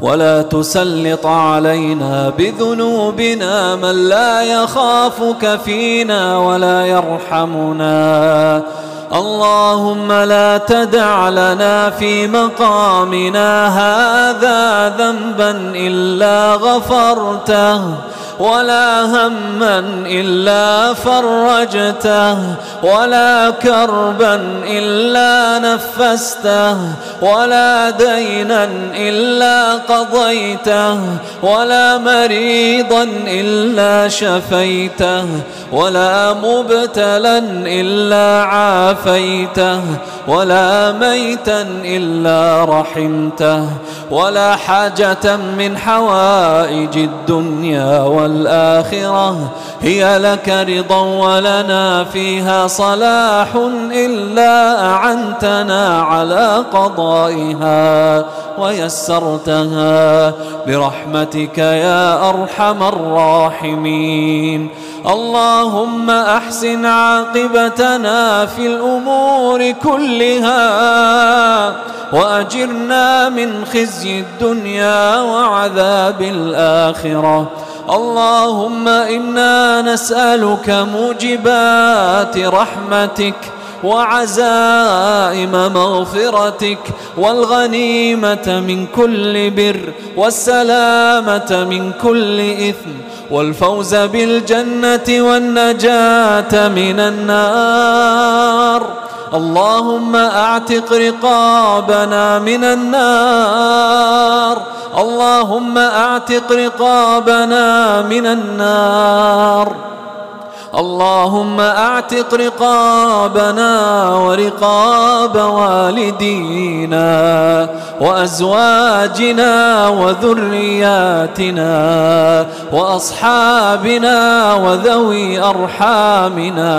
ولا تسلط علينا بذنوبنا من لا يخافك فينا ولا يرحمنا. اللهم لا تدع لنا في مقامنا هذا ذنبا إلا غفرته. ولا هما إلا فرجته ولا كربا إلا نفسته ولا دينا إلا قضيته ولا مريضا إلا شفيته ولا مبتلا إلا عافيته ولا ميتا إلا رحمته ولا حاجة من حوائج الدنيا والآخرة هي لك رضا ولنا فيها صلاح إلا أعنتنا على قضائها ويسرتها برحمتك يا أرحم الراحمين اللهم أحسن عاقبتنا في الأمور كلها وأجرنا من خزي الدنيا وعذاب الآخرة اللهم إنا نسألك موجبات رحمتك وعزائم مغفرتك والغنيمة من كل بر والسلامة من كل إثم والفوز بالجنة والنجاة من النار اللهم أعتق رقابنا من النار. اللهم أعتق رقابنا من النار. اللهم أعتق رقابنا ورقاب والدينا وأزواجنا وذرياتنا وأصحابنا وذوي أرحامنا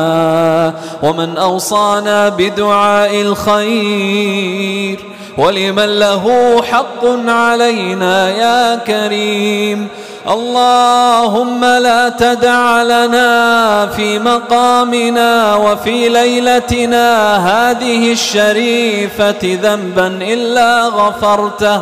ومن أوصانا بدعاء الخير ولمن له حق علينا يا كريم اللهم لا تدع لنا في مقامنا وفي ليلتنا هذه الشريفة ذنبا إلا غفرته.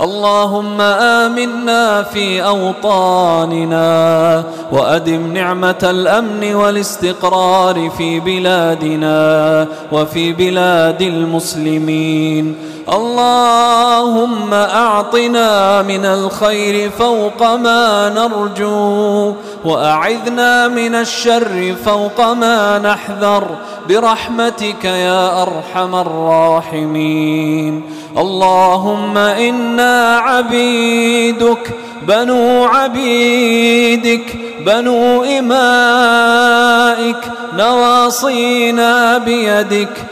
اللهم آمنا في أوطاننا وأدم نعمة الأمن والاستقرار في بلادنا وفي بلاد المسلمين. اللهم أعطنا من الخير فوق ما نرجو وأعذنا من الشر فوق ما نحذر. برحمتك يا أرحم الراحمين. اللهم إنا عبيدك بنو عبيدك بنو إمائك نواصينا بيدك.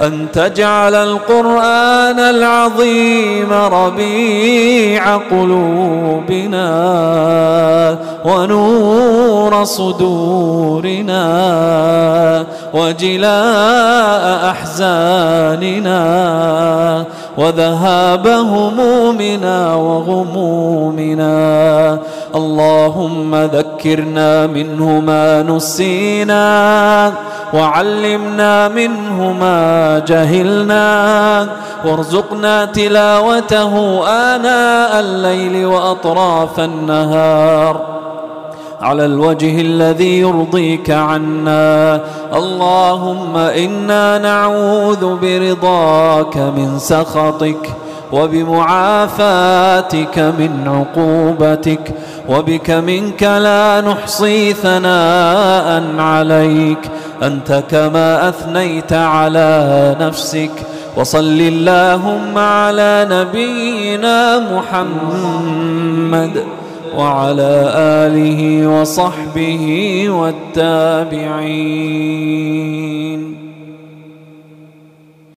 أن تجعل القرآن العظيم ربيع قلوبنا ونور صدورنا وجلاء أحزاننا وذهاب همومنا وغمومنا. اللهم ذكرنا منه ما نسينا وعلمنا منه ما جهلنا. وارزقنا تلاوته آناء الليل وأطراف النهار. على الوجه الذي يرضيك عنا. اللهم إنا نعوذ برضاك من سخطك وبمعافاتك من عقوبتك وبك منك لا نحصي ثناء عليك. أنت كما أثنيت على نفسك. وصل اللهم على نبينا محمد. وعلى آله وصحبه والتابعين.